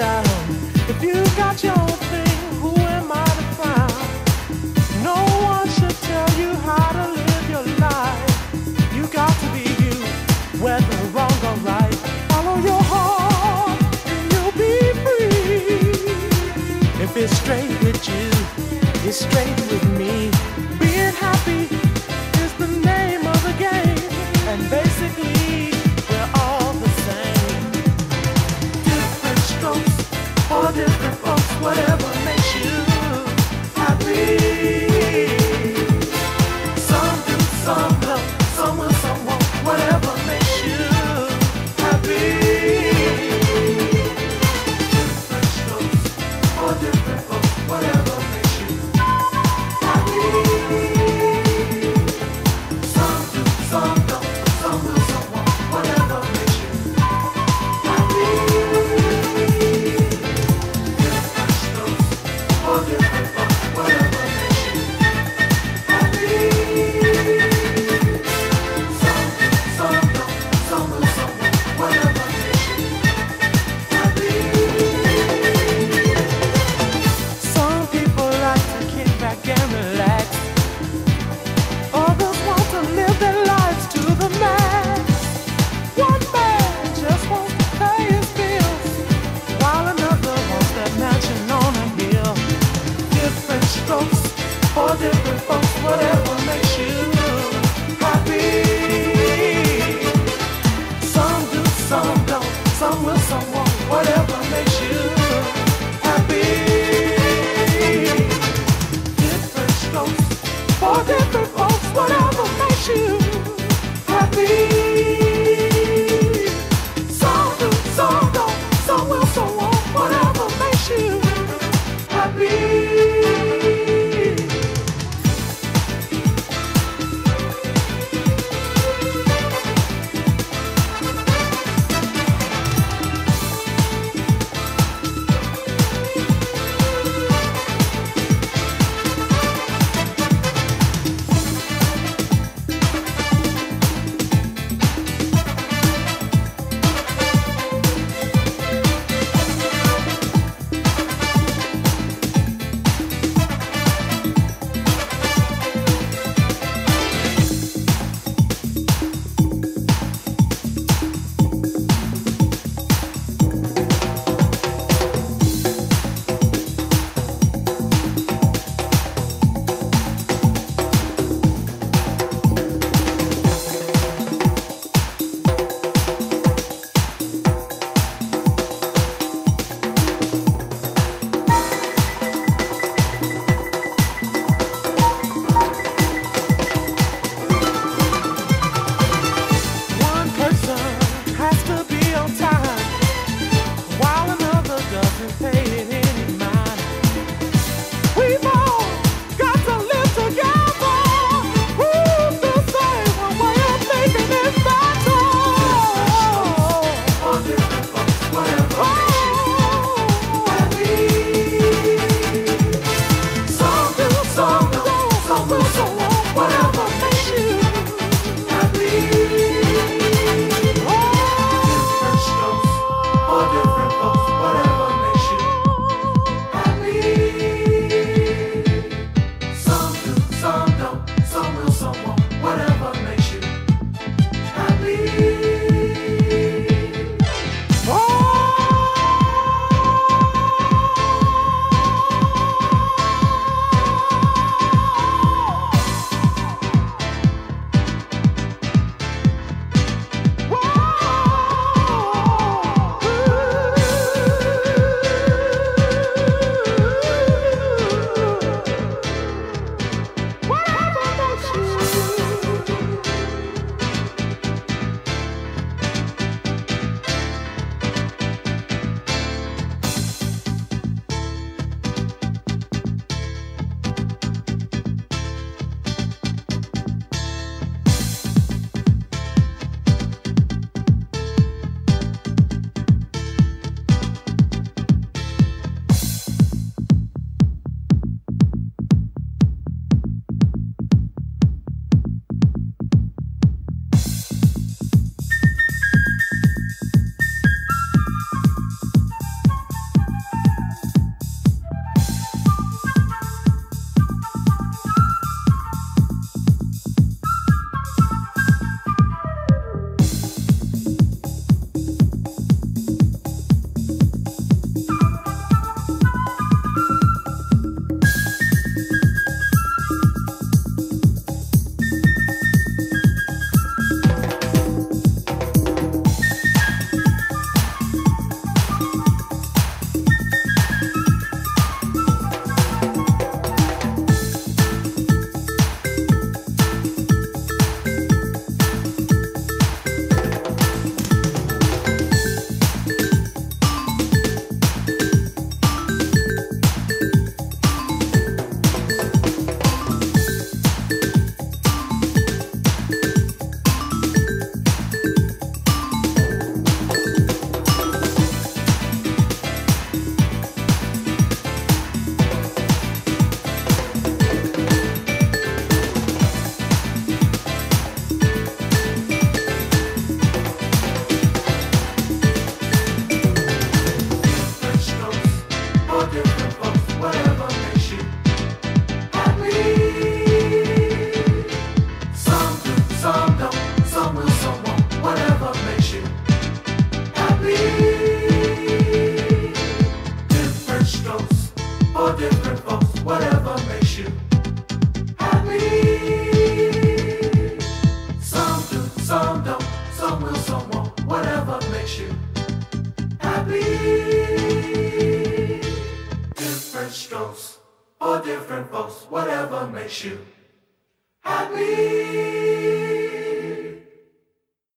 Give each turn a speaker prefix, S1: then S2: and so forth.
S1: If you got your thing, who am I to frown? No one should tell you how to live your life. You got to be you, whether wrong or right. Follow your heart and you'll be free. If it's straight with you, it's straight with me. Being happy. some don't, some will, some won't, whatever makes you happy. Different strokes
S2: for different folks, whatever makes you happy.